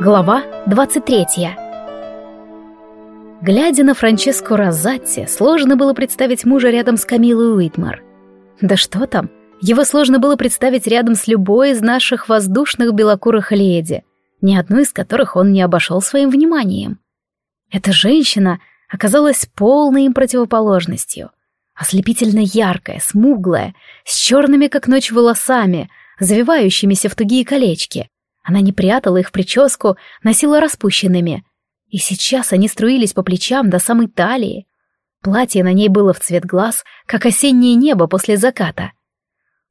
Глава 23 Глядя на Франческо Розатти, сложно было представить мужа рядом с Камилой Уитмар. Да что там, его сложно было представить рядом с любой из наших воздушных белокурых леди, ни одну из которых он не обошел своим вниманием. Эта женщина оказалась полной им противоположностью. Ослепительно яркая, смуглая, с черными как ночь волосами, завивающимися в тугие колечки. Она не прятала их в прическу, носила распущенными. И сейчас они струились по плечам до самой талии. Платье на ней было в цвет глаз, как осеннее небо после заката.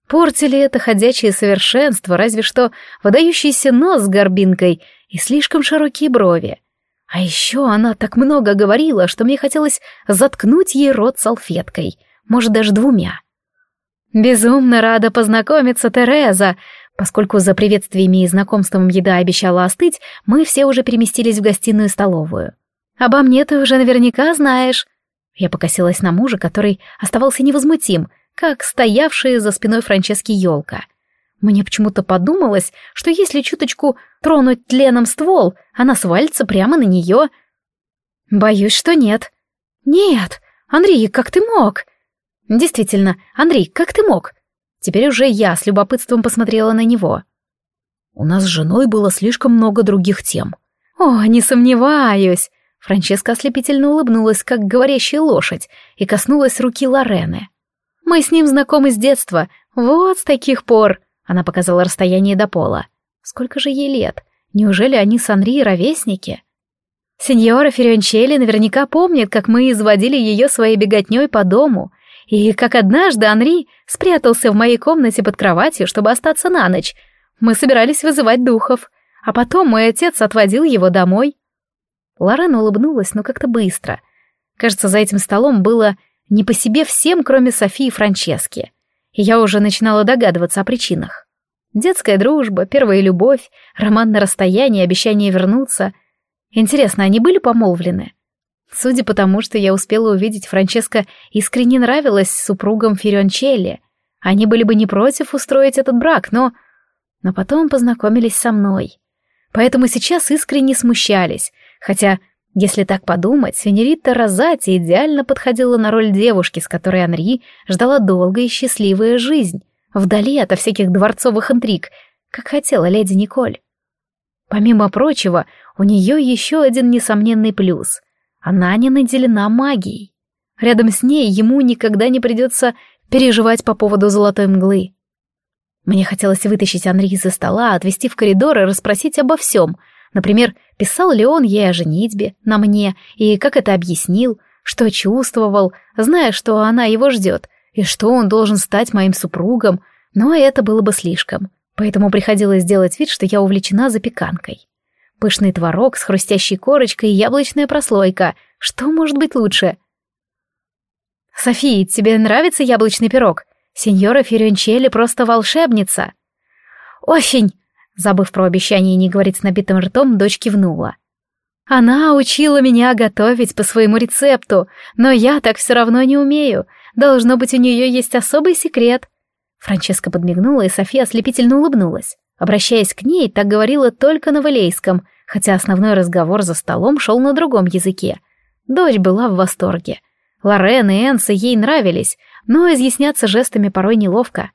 Портили это ходячее совершенство, разве что выдающийся нос с горбинкой и слишком широкие брови. А еще она так много говорила, что мне хотелось заткнуть ей рот салфеткой, может, даже двумя. «Безумно рада познакомиться, Тереза!» Поскольку за приветствиями и знакомством еда обещала остыть, мы все уже переместились в гостиную столовую. «Обо мне ты уже наверняка знаешь». Я покосилась на мужа, который оставался невозмутим, как стоявшая за спиной Франчески елка. Мне почему-то подумалось, что если чуточку тронуть тленом ствол, она свалится прямо на нее. Боюсь, что нет. Нет, Андрей, как ты мог? Действительно, Андрей, как ты мог? Теперь уже я с любопытством посмотрела на него. У нас с женой было слишком много других тем. О, не сомневаюсь. Франческа ослепительно улыбнулась, как говорящая лошадь, и коснулась руки Лорены. Мы с ним знакомы с детства. Вот с таких пор. Она показала расстояние до пола. Сколько же ей лет? Неужели они с Анри ровесники? Сеньора Ференчелли наверняка помнит, как мы изводили ее своей беготней по дому, и как однажды Анри спрятался в моей комнате под кроватью, чтобы остаться на ночь. Мы собирались вызывать духов, а потом мой отец отводил его домой. Лорен улыбнулась, но как-то быстро. Кажется, за этим столом было не по себе всем, кроме Софии и Франчески. И я уже начинала догадываться о причинах. Детская дружба, первая любовь, роман на расстоянии, обещание вернуться. Интересно, они были помолвлены? Судя по тому, что я успела увидеть, Франческа искренне нравилась супругам Ференчелли. Они были бы не против устроить этот брак, но... Но потом познакомились со мной. Поэтому сейчас искренне смущались, хотя если так подумать, Сенерита Розати идеально подходила на роль девушки, с которой Анри ждала долгая и счастливая жизнь, вдали ото всяких дворцовых интриг, как хотела леди Николь. Помимо прочего, у нее еще один несомненный плюс. Она не наделена магией. Рядом с ней ему никогда не придется переживать по поводу золотой мглы. Мне хотелось вытащить Анри из-за стола, отвести в коридор и расспросить обо всем — Например, писал ли он ей о женитьбе на мне и как это объяснил, что чувствовал, зная, что она его ждет, и что он должен стать моим супругом, но это было бы слишком, поэтому приходилось делать вид, что я увлечена запеканкой. Пышный творог с хрустящей корочкой и яблочная прослойка. Что может быть лучше? «София, тебе нравится яблочный пирог? Сеньора Ференчелли просто волшебница!» «Очень!» Забыв про обещание не говорить с набитым ртом, дочь кивнула. «Она учила меня готовить по своему рецепту, но я так все равно не умею. Должно быть, у нее есть особый секрет». Франческа подмигнула, и София ослепительно улыбнулась. Обращаясь к ней, так говорила только на валейском, хотя основной разговор за столом шел на другом языке. Дочь была в восторге. Лорен и Энса ей нравились, но изъясняться жестами порой неловко.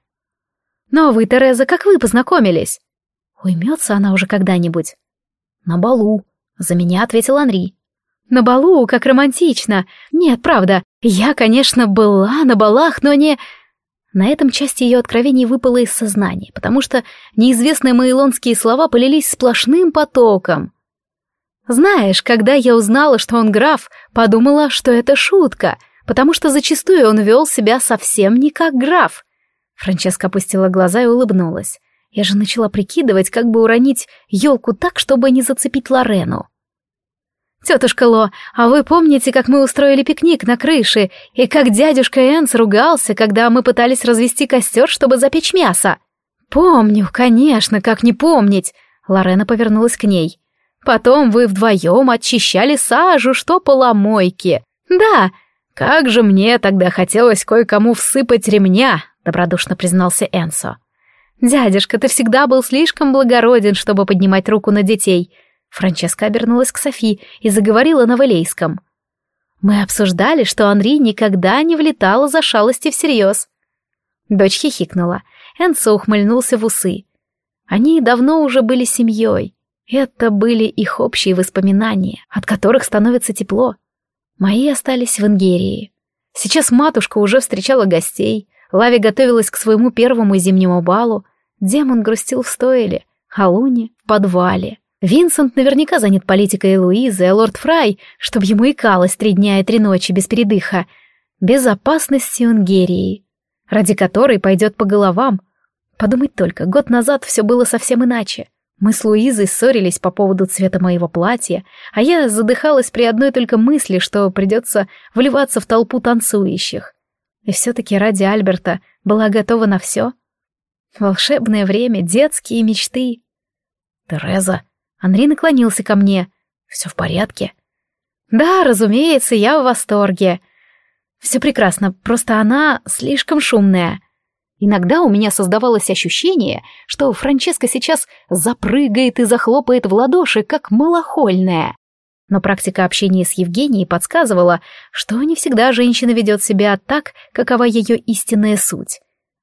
«Но вы, Тереза, как вы познакомились?» Уймется она уже когда-нибудь? На балу. За меня ответил Анри. На балу, как романтично. Нет, правда, я, конечно, была на балах, но не... На этом части ее откровений выпало из сознания, потому что неизвестные маилонские слова полились сплошным потоком. Знаешь, когда я узнала, что он граф, подумала, что это шутка, потому что зачастую он вел себя совсем не как граф. Франческа опустила глаза и улыбнулась. Я же начала прикидывать, как бы уронить елку так, чтобы не зацепить Лорену. «Тетушка Ло, а вы помните, как мы устроили пикник на крыше, и как дядюшка Энс ругался, когда мы пытались развести костер, чтобы запечь мясо?» «Помню, конечно, как не помнить!» Лорена повернулась к ней. «Потом вы вдвоем очищали сажу, что поломойки. Да, как же мне тогда хотелось кое-кому всыпать ремня!» добродушно признался Энсо. «Дядюшка, ты всегда был слишком благороден, чтобы поднимать руку на детей. Франческа обернулась к Софи и заговорила на валейском. «Мы обсуждали, что Анри никогда не влетала за шалости всерьез». Дочь хихикнула. Энсо ухмыльнулся в усы. Они давно уже были семьей. Это были их общие воспоминания, от которых становится тепло. Мои остались в Ингерии. Сейчас матушка уже встречала гостей, Лави готовилась к своему первому зимнему балу, демон грустил в стойле, а Луни — в подвале. Винсент наверняка занят политикой Луизы, а лорд Фрай, чтобы ему икалось три дня и три ночи без передыха, безопасностью Ингерии, ради которой пойдет по головам. Подумать только, год назад все было совсем иначе. Мы с Луизой ссорились по поводу цвета моего платья, а я задыхалась при одной только мысли, что придется вливаться в толпу танцующих. И все-таки ради Альберта была готова на все. Волшебное время, детские мечты. «Тереза», Анри наклонился ко мне. «Все в порядке?» «Да, разумеется, я в восторге. Все прекрасно, просто она слишком шумная». Иногда у меня создавалось ощущение, что Франческа сейчас запрыгает и захлопает в ладоши, как малохольная. Но практика общения с Евгенией подсказывала, что не всегда женщина ведет себя так, какова ее истинная суть.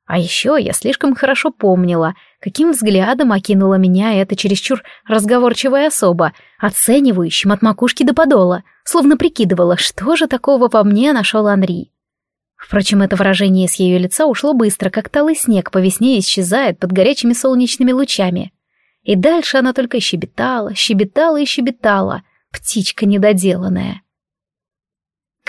А еще я слишком хорошо помнила, каким взглядом окинула меня эта чересчур разговорчивая особа, оценивающим от макушки до подола, словно прикидывала, что же такого во мне нашел Анри. Впрочем, это выражение с ее лица ушло быстро, как талый снег по весне исчезает под горячими солнечными лучами. И дальше она только щебетала, щебетала и щебетала, птичка недоделанная.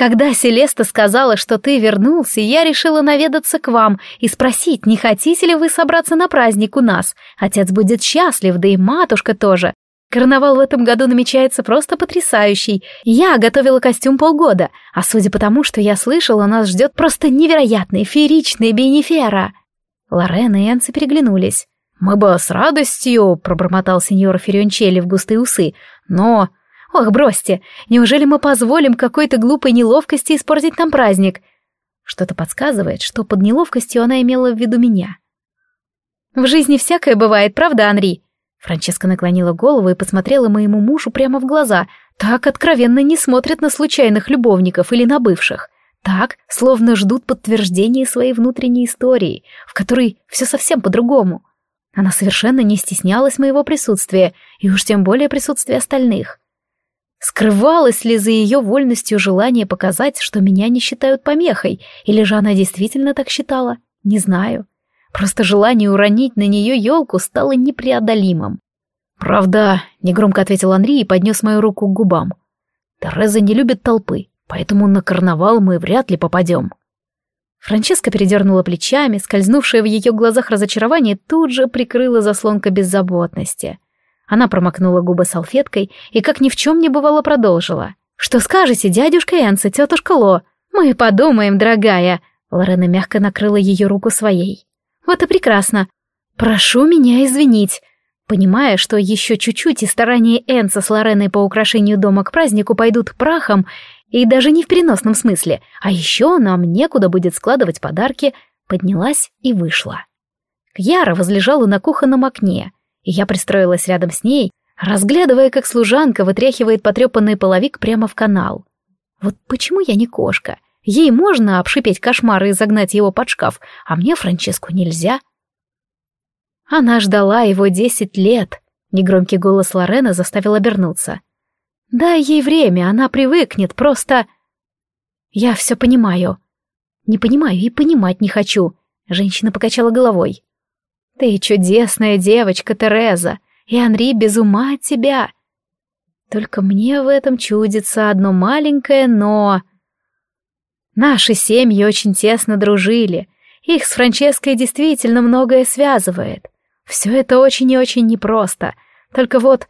Когда Селеста сказала, что ты вернулся, я решила наведаться к вам и спросить, не хотите ли вы собраться на праздник у нас. Отец будет счастлив, да и матушка тоже. Карнавал в этом году намечается просто потрясающий. Я готовила костюм полгода, а судя по тому, что я слышала, нас ждет просто невероятный, фееричный бенефера. Лорен и Энси переглянулись. «Мы бы с радостью», — пробормотал сеньор Ференчелли в густые усы, «но Ох, бросьте, неужели мы позволим какой-то глупой неловкости испортить нам праздник? Что-то подсказывает, что под неловкостью она имела в виду меня. В жизни всякое бывает, правда, Анри? Франческа наклонила голову и посмотрела моему мужу прямо в глаза. Так откровенно не смотрят на случайных любовников или на бывших. Так, словно ждут подтверждения своей внутренней истории, в которой все совсем по-другому. Она совершенно не стеснялась моего присутствия, и уж тем более присутствия остальных. Скрывалось ли за ее вольностью желание показать, что меня не считают помехой, или же она действительно так считала? Не знаю. Просто желание уронить на нее елку стало непреодолимым. «Правда», — негромко ответил Анри и поднес мою руку к губам. «Тереза не любит толпы, поэтому на карнавал мы вряд ли попадем». Франческа передернула плечами, скользнувшее в ее глазах разочарование тут же прикрыла заслонка беззаботности — она промокнула губы салфеткой и, как ни в чем не бывало, продолжила. «Что скажете, дядюшка Энса, тетушка Ло? Мы подумаем, дорогая!» Лорена мягко накрыла ее руку своей. «Вот и прекрасно. Прошу меня извинить». Понимая, что еще чуть-чуть и старания Энса с Лореной по украшению дома к празднику пойдут прахом, и даже не в переносном смысле, а еще нам некуда будет складывать подарки, поднялась и вышла. Кьяра возлежала на кухонном окне, и я пристроилась рядом с ней, разглядывая, как служанка вытряхивает потрепанный половик прямо в канал. Вот почему я не кошка? Ей можно обшипеть кошмары и загнать его под шкаф, а мне Франческу нельзя. Она ждала его десять лет. Негромкий голос Лорена заставил обернуться. Дай ей время, она привыкнет, просто... Я все понимаю. Не понимаю и понимать не хочу. Женщина покачала головой. Ты чудесная девочка, Тереза, и Анри без ума от тебя. Только мне в этом чудится одно маленькое «но». Наши семьи очень тесно дружили. Их с Франческой действительно многое связывает. Все это очень и очень непросто. Только вот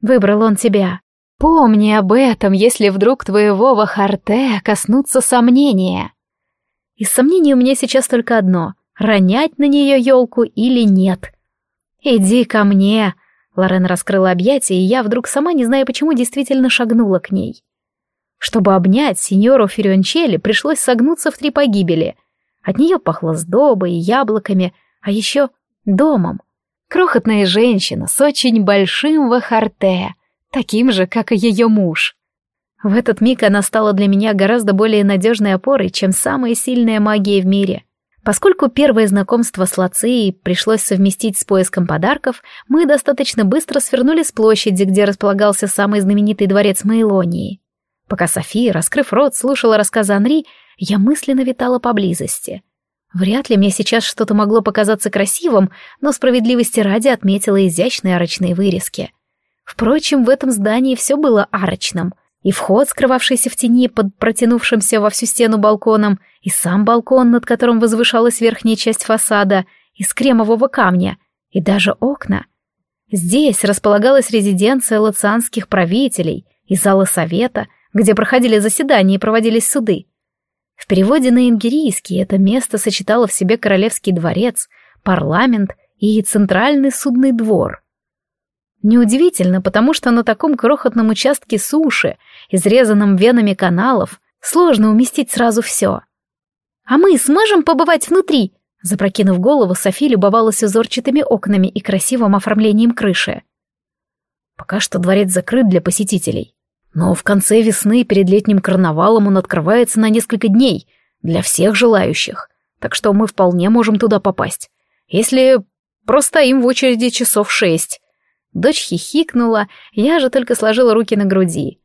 выбрал он тебя. Помни об этом, если вдруг твоего Вахарте коснутся сомнения. Из сомнений у меня сейчас только одно — ронять на нее елку или нет. «Иди ко мне!» Лорен раскрыла объятия, и я вдруг сама, не зная почему, действительно шагнула к ней. Чтобы обнять сеньору Ференчелли, пришлось согнуться в три погибели. От нее пахло сдобой и яблоками, а еще домом. Крохотная женщина с очень большим вахарте, таким же, как и ее муж. В этот миг она стала для меня гораздо более надежной опорой, чем самая сильная магия в мире. Поскольку первое знакомство с Лацией пришлось совместить с поиском подарков, мы достаточно быстро свернули с площади, где располагался самый знаменитый дворец Мейлонии. Пока София, раскрыв рот, слушала рассказы Анри, я мысленно витала поблизости. Вряд ли мне сейчас что-то могло показаться красивым, но справедливости ради отметила изящные арочные вырезки. Впрочем, в этом здании все было арочным — и вход, скрывавшийся в тени под протянувшимся во всю стену балконом, и сам балкон, над которым возвышалась верхняя часть фасада, из кремового камня, и даже окна. Здесь располагалась резиденция лацианских правителей и залы совета, где проходили заседания и проводились суды. В переводе на ингерийский это место сочетало в себе королевский дворец, парламент и центральный судный двор — Неудивительно, потому что на таком крохотном участке суши, изрезанном венами каналов, сложно уместить сразу все. «А мы сможем побывать внутри?» Запрокинув голову, Софи любовалась узорчатыми окнами и красивым оформлением крыши. Пока что дворец закрыт для посетителей. Но в конце весны перед летним карнавалом он открывается на несколько дней для всех желающих, так что мы вполне можем туда попасть. Если простоим в очереди часов шесть. Дочь хихикнула, я же только сложила руки на груди.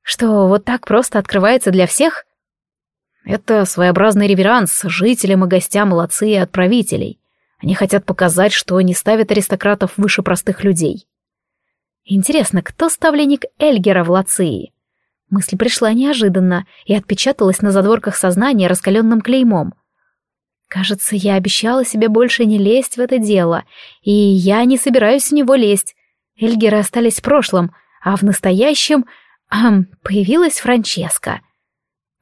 Что, вот так просто открывается для всех? Это своеобразный реверанс жителям и гостям Лации и отправителей. Они хотят показать, что не ставят аристократов выше простых людей. Интересно, кто ставленник Эльгера в Лации? Мысль пришла неожиданно и отпечаталась на задворках сознания раскаленным клеймом. Кажется, я обещала себе больше не лезть в это дело, и я не собираюсь в него лезть. Эльгеры остались в прошлом, а в настоящем ам, появилась Франческа.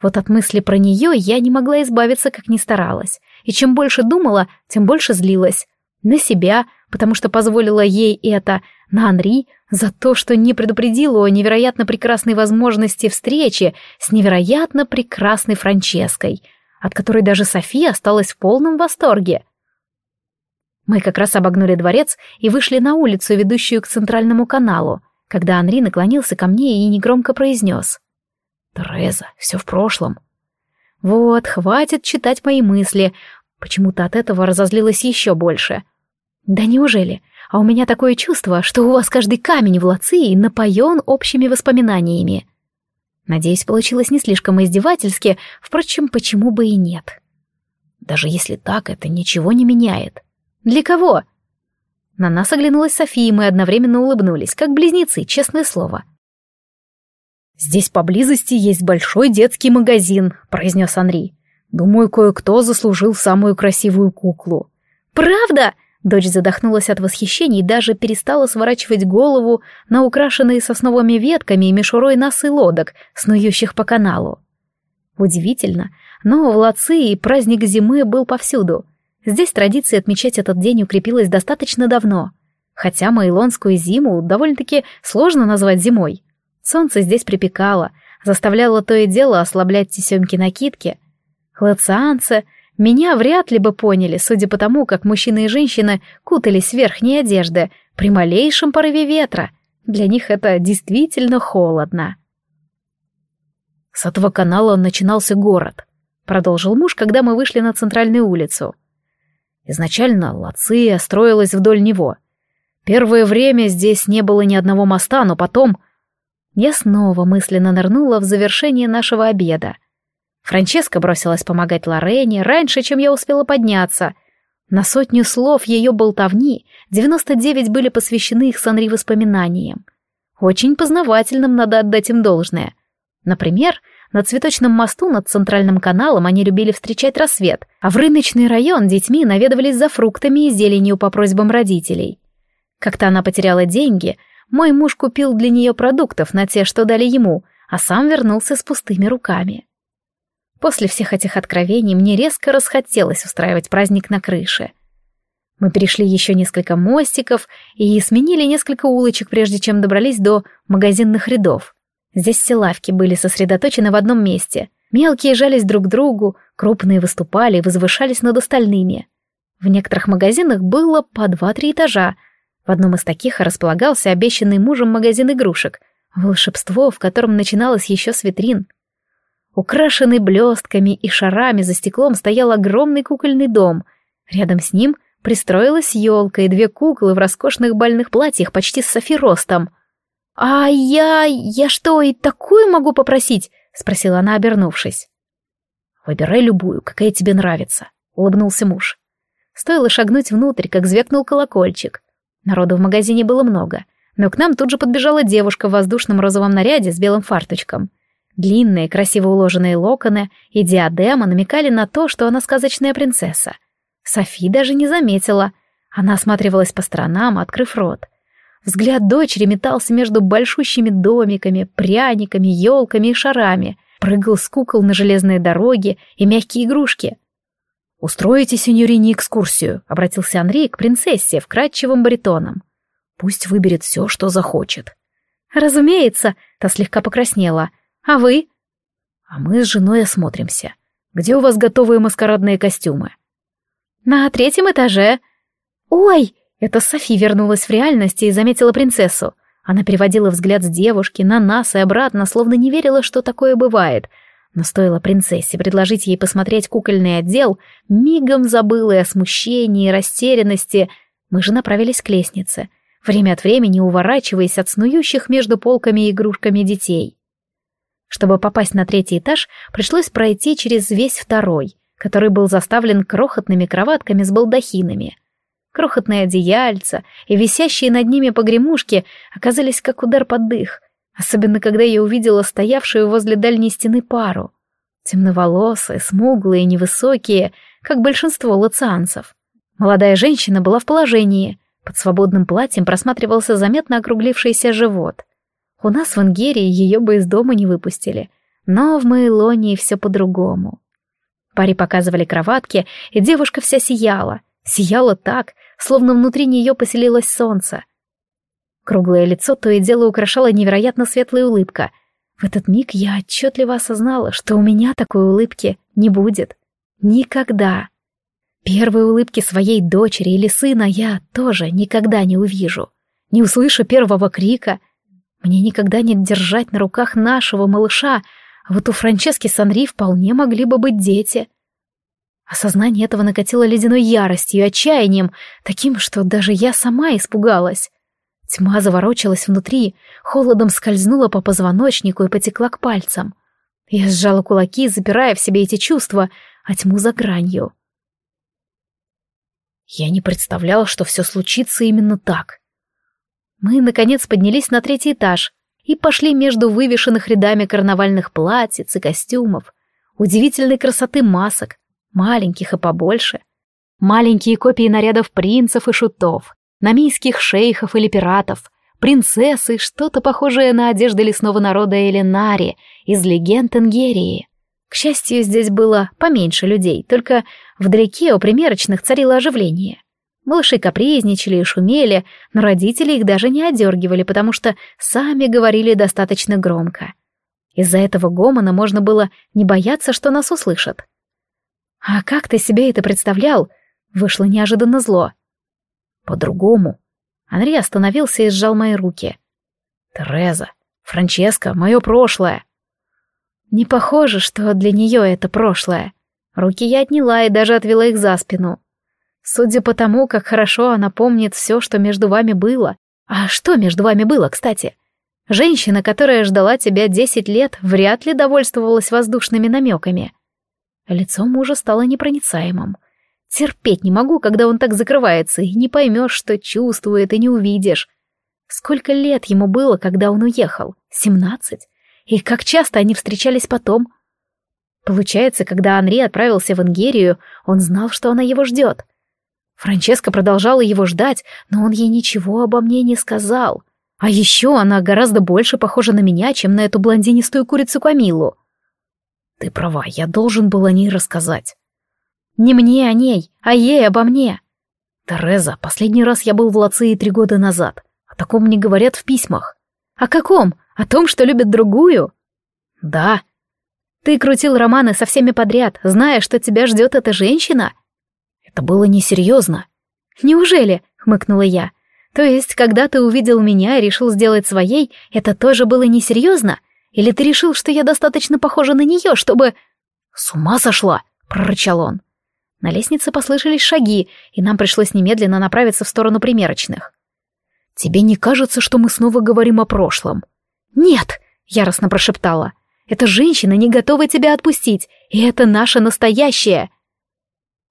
Вот от мысли про нее я не могла избавиться, как ни старалась. И чем больше думала, тем больше злилась. На себя, потому что позволила ей это, на Анри, за то, что не предупредила о невероятно прекрасной возможности встречи с невероятно прекрасной Франческой — от которой даже София осталась в полном восторге. Мы как раз обогнули дворец и вышли на улицу, ведущую к центральному каналу, когда Анри наклонился ко мне и негромко произнес. «Тереза, все в прошлом». «Вот, хватит читать мои мысли». Почему-то от этого разозлилась еще больше. «Да неужели? А у меня такое чувство, что у вас каждый камень в Лации напоен общими воспоминаниями». Надеюсь, получилось не слишком издевательски, впрочем, почему бы и нет. Даже если так, это ничего не меняет. Для кого? На нас оглянулась София, и мы одновременно улыбнулись, как близнецы, честное слово. «Здесь поблизости есть большой детский магазин», — произнес Анри. «Думаю, кое-кто заслужил самую красивую куклу». «Правда?» Дочь задохнулась от восхищения и даже перестала сворачивать голову на украшенные сосновыми ветками и мишурой носы лодок, снующих по каналу. Удивительно, но в Лации праздник зимы был повсюду. Здесь традиция отмечать этот день укрепилась достаточно давно. Хотя Майлонскую зиму довольно-таки сложно назвать зимой. Солнце здесь припекало, заставляло то и дело ослаблять тесемки накидки. Лацианцы — меня вряд ли бы поняли, судя по тому, как мужчины и женщины кутались в верхние одежды при малейшем порыве ветра. Для них это действительно холодно. С этого канала начинался город, продолжил муж, когда мы вышли на центральную улицу. Изначально Лация строилась вдоль него. Первое время здесь не было ни одного моста, но потом... Я снова мысленно нырнула в завершение нашего обеда — Франческа бросилась помогать Лорене раньше, чем я успела подняться. На сотню слов ее болтовни 99 были посвящены их с воспоминаниям. Очень познавательным надо отдать им должное. Например, на цветочном мосту над центральным каналом они любили встречать рассвет, а в рыночный район детьми наведывались за фруктами и зеленью по просьбам родителей. Как-то она потеряла деньги, мой муж купил для нее продуктов на те, что дали ему, а сам вернулся с пустыми руками. После всех этих откровений мне резко расхотелось устраивать праздник на крыше. Мы перешли еще несколько мостиков и сменили несколько улочек, прежде чем добрались до магазинных рядов. Здесь все лавки были сосредоточены в одном месте. Мелкие жались друг к другу, крупные выступали и возвышались над остальными. В некоторых магазинах было по два-три этажа. В одном из таких располагался обещанный мужем магазин игрушек, волшебство, в котором начиналось еще с витрин. Украшенный блестками и шарами за стеклом стоял огромный кукольный дом. Рядом с ним пристроилась елка и две куклы в роскошных бальных платьях почти с Софи ростом. «А я... я что, и такую могу попросить?» — спросила она, обернувшись. «Выбирай любую, какая тебе нравится», — улыбнулся муж. Стоило шагнуть внутрь, как звякнул колокольчик. Народу в магазине было много, но к нам тут же подбежала девушка в воздушном розовом наряде с белым фарточком. Длинные, красиво уложенные локоны и диадема намекали на то, что она сказочная принцесса. Софи даже не заметила. Она осматривалась по сторонам, открыв рот. Взгляд дочери метался между большущими домиками, пряниками, елками и шарами, прыгал с кукол на железные дороги и мягкие игрушки. «Устроите сеньорине экскурсию», — обратился Андрей к принцессе вкрадчивым баритоном. «Пусть выберет все, что захочет». «Разумеется», — та слегка покраснела. «А вы?» «А мы с женой осмотримся. Где у вас готовые маскарадные костюмы?» «На третьем этаже». «Ой!» — это Софи вернулась в реальность и заметила принцессу. Она переводила взгляд с девушки на нас и обратно, словно не верила, что такое бывает — но стоило принцессе предложить ей посмотреть кукольный отдел, мигом забыла и о смущении, и растерянности. Мы же направились к лестнице, время от времени уворачиваясь от снующих между полками и игрушками детей. Чтобы попасть на третий этаж, пришлось пройти через весь второй, который был заставлен крохотными кроватками с балдахинами. Крохотные одеяльца и висящие над ними погремушки оказались как удар под дых, Особенно, когда я увидела стоявшую возле дальней стены пару. Темноволосые, смуглые, невысокие, как большинство лацианцев. Молодая женщина была в положении. Под свободным платьем просматривался заметно округлившийся живот. У нас в Ингерии ее бы из дома не выпустили. Но в Мейлонии все по-другому. Паре показывали кроватки, и девушка вся сияла. Сияла так, словно внутри нее поселилось солнце — Круглое лицо то и дело украшала невероятно светлая улыбка. В этот миг я отчетливо осознала, что у меня такой улыбки не будет. Никогда. Первой улыбки своей дочери или сына я тоже никогда не увижу. Не услышу первого крика. Мне никогда не держать на руках нашего малыша, а вот у Франчески Санри вполне могли бы быть дети. Осознание этого накатило ледяной яростью и отчаянием, таким, что даже я сама испугалась. Тьма заворочилась внутри, холодом скользнула по позвоночнику и потекла к пальцам. Я сжала кулаки, запирая в себе эти чувства, а тьму за гранью. Я не представляла, что все случится именно так. Мы, наконец, поднялись на третий этаж и пошли между вывешенных рядами карнавальных платьиц и костюмов, удивительной красоты масок, маленьких и побольше, маленькие копии нарядов принцев и шутов, намийских шейхов или пиратов, принцессы, что-то похожее на одежды лесного народа Элинари из легенд Ингерии. К счастью, здесь было поменьше людей, только вдалеке у примерочных царило оживление. Малыши капризничали и шумели, но родители их даже не одергивали, потому что сами говорили достаточно громко. Из-за этого гомона можно было не бояться, что нас услышат. «А как ты себе это представлял?» Вышло неожиданно зло. По-другому. Анри остановился и сжал мои руки. Тереза, Франческа, мое прошлое. Не похоже, что для нее это прошлое. Руки я отняла и даже отвела их за спину. Судя по тому, как хорошо она помнит все, что между вами было. А что между вами было, кстати? Женщина, которая ждала тебя десять лет, вряд ли довольствовалась воздушными намеками. Лицо мужа стало непроницаемым. Терпеть не могу, когда он так закрывается, и не поймешь, что чувствует, и не увидишь. Сколько лет ему было, когда он уехал? Семнадцать? И как часто они встречались потом? Получается, когда Анри отправился в Ингерию, он знал, что она его ждет. Франческа продолжала его ждать, но он ей ничего обо мне не сказал. А еще она гораздо больше похожа на меня, чем на эту блондинистую курицу Камилу. Ты права, я должен был о ней рассказать. Не мне о ней, а ей обо мне. Тереза, последний раз я был в Лации три года назад. О таком не говорят в письмах. О каком? О том, что любит другую? Да. Ты крутил романы со всеми подряд, зная, что тебя ждет эта женщина? Это было несерьезно. Неужели? Хмыкнула я. То есть, когда ты увидел меня и решил сделать своей, это тоже было несерьезно? Или ты решил, что я достаточно похожа на нее, чтобы... С ума сошла, прорычал он. На лестнице послышались шаги, и нам пришлось немедленно направиться в сторону примерочных. «Тебе не кажется, что мы снова говорим о прошлом?» «Нет!» — яростно прошептала. «Эта женщина не готова тебя отпустить, и это наше настоящее!»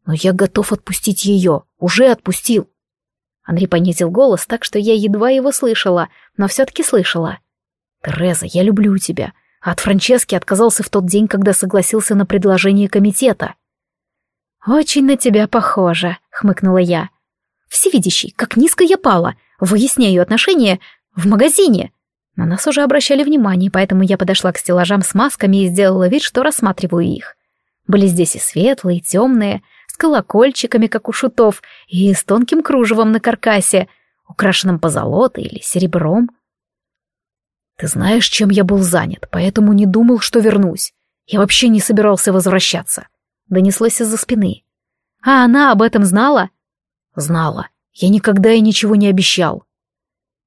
«Но я готов отпустить ее, уже отпустил!» Андрей понизил голос так, что я едва его слышала, но все-таки слышала. «Тереза, я люблю тебя, а от Франчески отказался в тот день, когда согласился на предложение комитета». «Очень на тебя похоже», — хмыкнула я. «Всевидящий, как низко я пала. Выясняю отношения в магазине». На нас уже обращали внимание, поэтому я подошла к стеллажам с масками и сделала вид, что рассматриваю их. Были здесь и светлые, и темные, с колокольчиками, как у шутов, и с тонким кружевом на каркасе, украшенным позолотой или серебром. «Ты знаешь, чем я был занят, поэтому не думал, что вернусь. Я вообще не собирался возвращаться донеслось из-за спины. «А она об этом знала?» «Знала. Я никогда и ничего не обещал».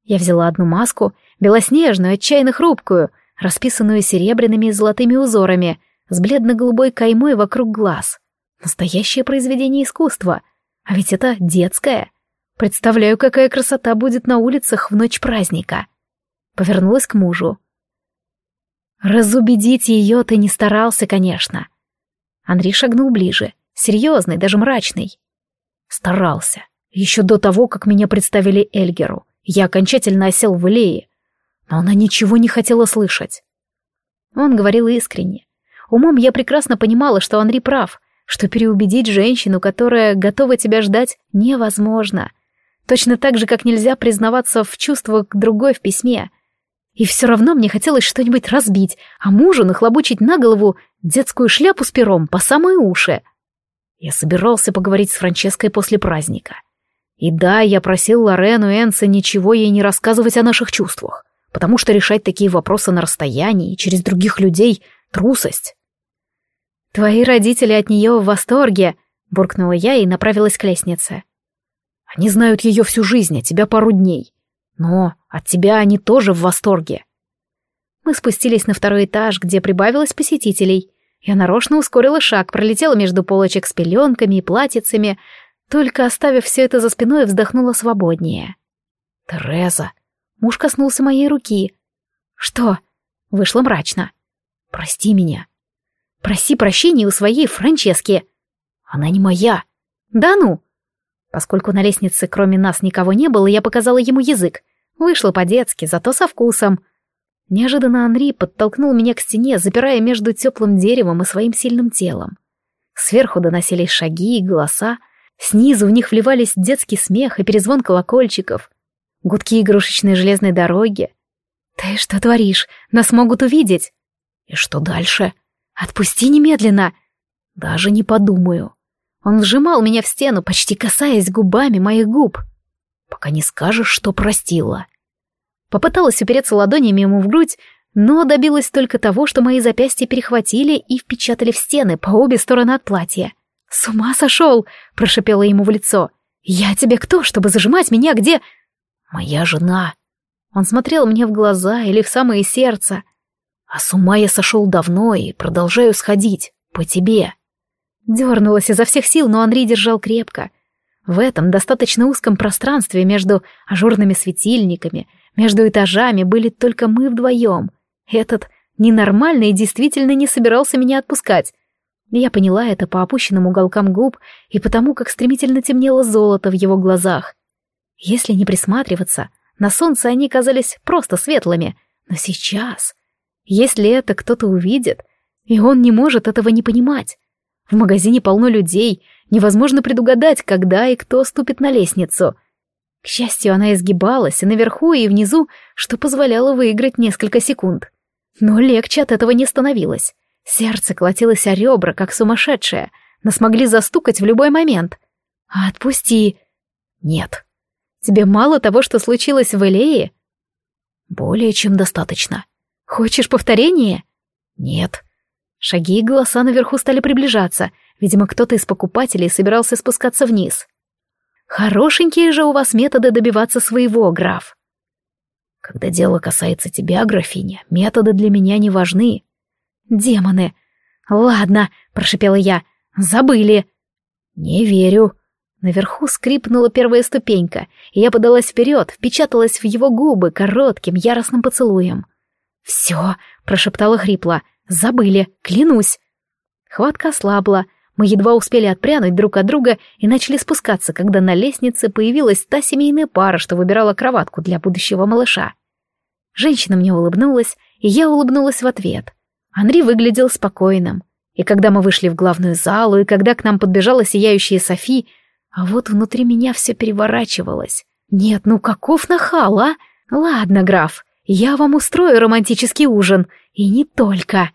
Я взяла одну маску, белоснежную, отчаянно хрупкую, расписанную серебряными и золотыми узорами, с бледно-голубой каймой вокруг глаз. Настоящее произведение искусства. А ведь это детское. Представляю, какая красота будет на улицах в ночь праздника. Повернулась к мужу. Разубедить ее ты не старался, конечно. Андрей шагнул ближе, серьезный, даже мрачный. Старался. Еще до того, как меня представили Эльгеру, я окончательно осел в Илее. Но она ничего не хотела слышать. Он говорил искренне. Умом я прекрасно понимала, что Андрей прав, что переубедить женщину, которая готова тебя ждать, невозможно. Точно так же, как нельзя признаваться в чувствах к другой в письме. И все равно мне хотелось что-нибудь разбить, а мужу нахлобучить на голову детскую шляпу с пером по самые уши. Я собирался поговорить с Франческой после праздника. И да, я просил Лорену Энса ничего ей не рассказывать о наших чувствах, потому что решать такие вопросы на расстоянии и через других людей — трусость. «Твои родители от нее в восторге», — буркнула я и направилась к лестнице. «Они знают ее всю жизнь, а тебя пару дней. Но от тебя они тоже в восторге». Мы спустились на второй этаж, где прибавилось посетителей. Я нарочно ускорила шаг, пролетела между полочек с пеленками и платьицами, только оставив все это за спиной, вздохнула свободнее. «Тереза!» Муж коснулся моей руки. «Что?» Вышло мрачно. «Прости меня». «Проси прощения у своей Франчески». «Она не моя». «Да ну!» Поскольку на лестнице кроме нас никого не было, я показала ему язык. Вышло по-детски, зато со вкусом. Неожиданно Анри подтолкнул меня к стене, запирая между теплым деревом и своим сильным телом. Сверху доносились шаги и голоса, снизу в них вливались детский смех и перезвон колокольчиков, гудки игрушечной железной дороги. «Ты что творишь? Нас могут увидеть!» «И что дальше?» «Отпусти немедленно!» «Даже не подумаю!» Он сжимал меня в стену, почти касаясь губами моих губ. «Пока не скажешь, что простила!» Попыталась упереться ладонями ему в грудь, но добилась только того, что мои запястья перехватили и впечатали в стены по обе стороны от платья. «С ума сошел!» — прошипела ему в лицо. «Я тебе кто, чтобы зажимать меня где...» «Моя жена!» Он смотрел мне в глаза или в самое сердце. «А с ума я сошел давно и продолжаю сходить. По тебе!» Дернулась изо всех сил, но Андрей держал крепко. В этом достаточно узком пространстве между ажурными светильниками, между этажами были только мы вдвоем. Этот ненормальный действительно не собирался меня отпускать. Я поняла это по опущенным уголкам губ и потому, как стремительно темнело золото в его глазах. Если не присматриваться, на солнце они казались просто светлыми, но сейчас... Если это кто-то увидит, и он не может этого не понимать. В магазине полно людей, невозможно предугадать, когда и кто ступит на лестницу — к счастью, она изгибалась и наверху, и внизу, что позволяло выиграть несколько секунд. Но легче от этого не становилось. Сердце колотилось о ребра, как сумасшедшее. Нас могли застукать в любой момент. «Отпусти!» «Нет. Тебе мало того, что случилось в Элее?» «Более чем достаточно». «Хочешь повторение?» «Нет». Шаги и голоса наверху стали приближаться. Видимо, кто-то из покупателей собирался спускаться вниз. Хорошенькие же у вас методы добиваться своего, граф. Когда дело касается тебя, графиня, методы для меня не важны. Демоны. Ладно, прошипела я. Забыли. Не верю. Наверху скрипнула первая ступенька, и я подалась вперед, впечаталась в его губы коротким, яростным поцелуем. «Все», — прошептала хрипло, — «забыли, клянусь». Хватка ослабла, мы едва успели отпрянуть друг от друга и начали спускаться, когда на лестнице появилась та семейная пара, что выбирала кроватку для будущего малыша. Женщина мне улыбнулась, и я улыбнулась в ответ. Анри выглядел спокойным. И когда мы вышли в главную залу, и когда к нам подбежала сияющая Софи, а вот внутри меня все переворачивалось. Нет, ну каков нахал, а? Ладно, граф, я вам устрою романтический ужин. И не только.